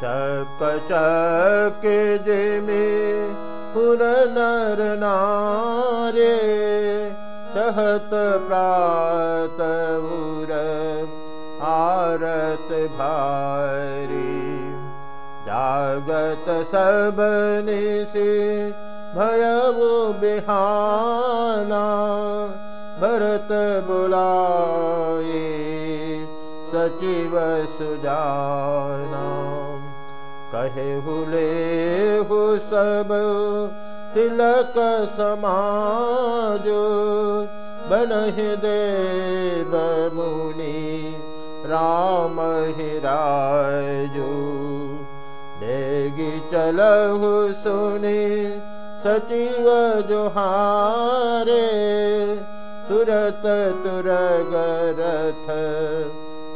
चक चक जिमे पुर नर नारे सहत प्रात आरत भारी। जागत सब निशि भयवु बिहाना भरत बुलाए सचिव सुजाना कहे हुले हु सब तिलक समाजो। बनहि देव मुनि राम हिराजो बेगी चलहु सुनि सचिव जोहारे। तुरत तुरगरथ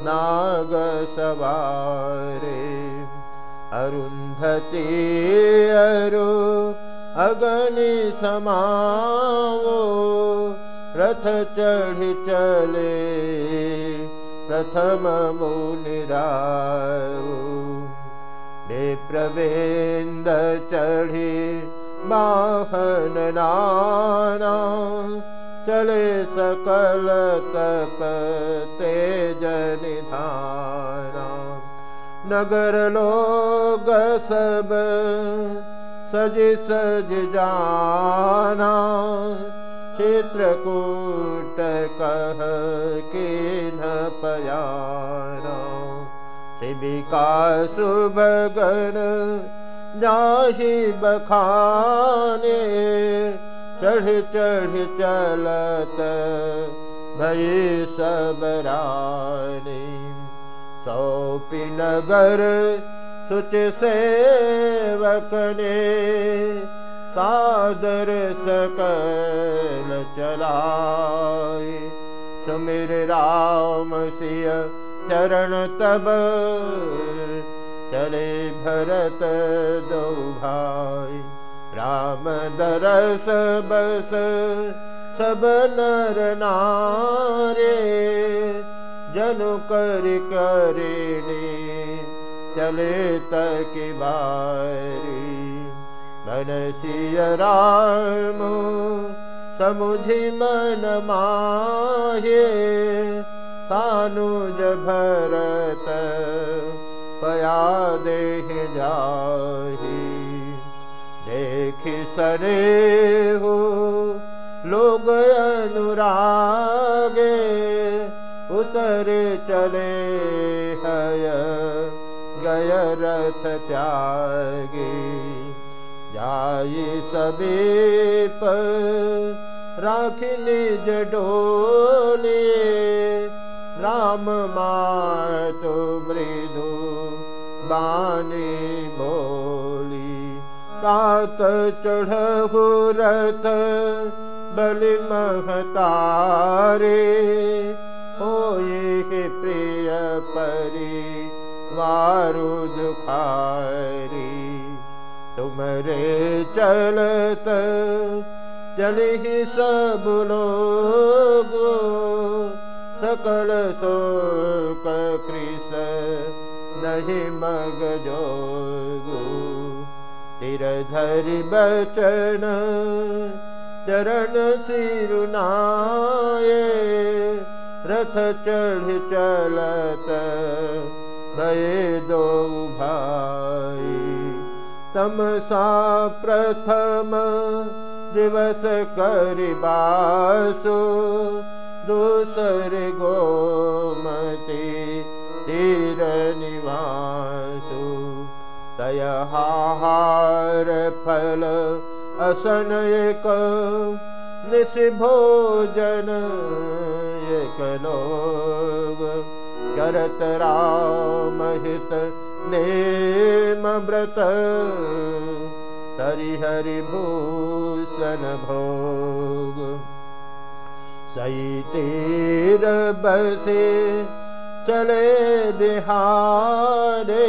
नाग सवारे अरुन्धति अरु अगनि समावो रथ चढ़ि चले प्रथम मुनिरावो विप्रवेन्द चढ़ि नाना चले सकल तप तेज निधाना नगर लोग सब सज सज जाना चित्रकूट कह के न पयाना। शिविका सुभगन जाहि बखाने चढ़ चढ़ चलत सबरानी सौपी नगर सुच सेवकने सादर सकल चलाए। सुमिर राम सिय चरण तब चले भरत दो भाई। राम दरस बस सब नर नारे जनु कर करेने चले तक बारी। बनसिय राम समुझि मन माहे सानुज भरत पया देह जाही। देख सरे हो लोग अनुरागे चले हय गय रथ त्यागे। जाई समीप राख निज डोले राम मातु मृदु बोली। कात चढ़हु रथ बलि महतारे प्रिय परी, वारु दुखारी। तुमरे चलत चलि सब लोग, सकल शोक कृष नहीं मग जोगो। तिर धरि बचन चरण सिरुनाये रथ चढ़ चलत भये दो भाई। तम सा प्रथम दिवस करिबासो दूसर गोमती तीर निवासु। तय हार फल असन एक निश भोजन एक लोग करत राम हित नेम व्रत तरि हरि भूषण भोग। सही तीर बसे चले बिहारे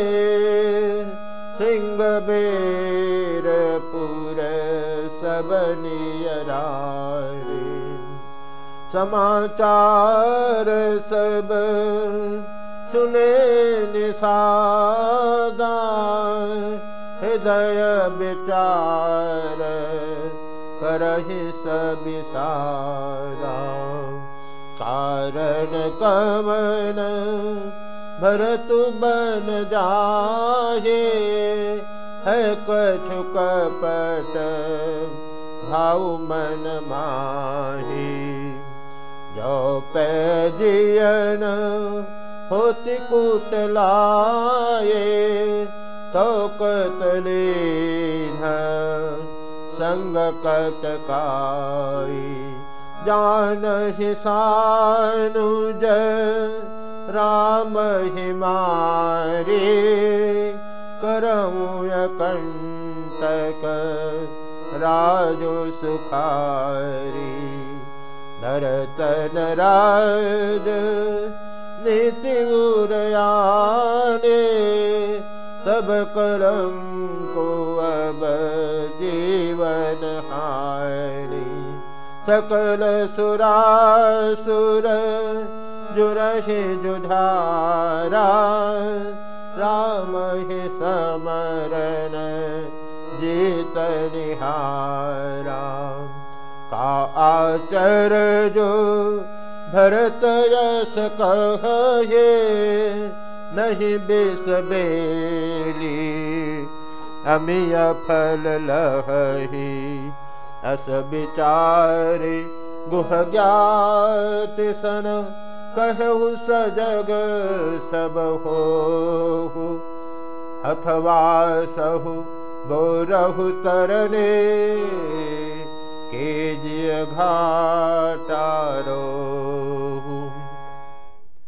सिंह बेर पुर सबनियरारे समाचार सब सुने निषादा हृदय विचार करहि सबिसारा कारण कवन भरतु बन जाहे, है कछु कपट भाव मन माही। जो पैजियन होती कुटलाए तो कतलीन संग कटकाई जान हिसानुज राम हिमारे करऊँ कंटक राजो सुखारी भरतन राज नीति सब कलंको अब जीवन हानि। सकल सुरासुर जुरहि राम ही समरण जीत निहारा का आचर जो भरत यस कहे नहीं बेस बेली अमिय फल लही। अस विचार गुह ज्ञात सन कहु सजग अथवा सहु बोरहु तरने घाटारो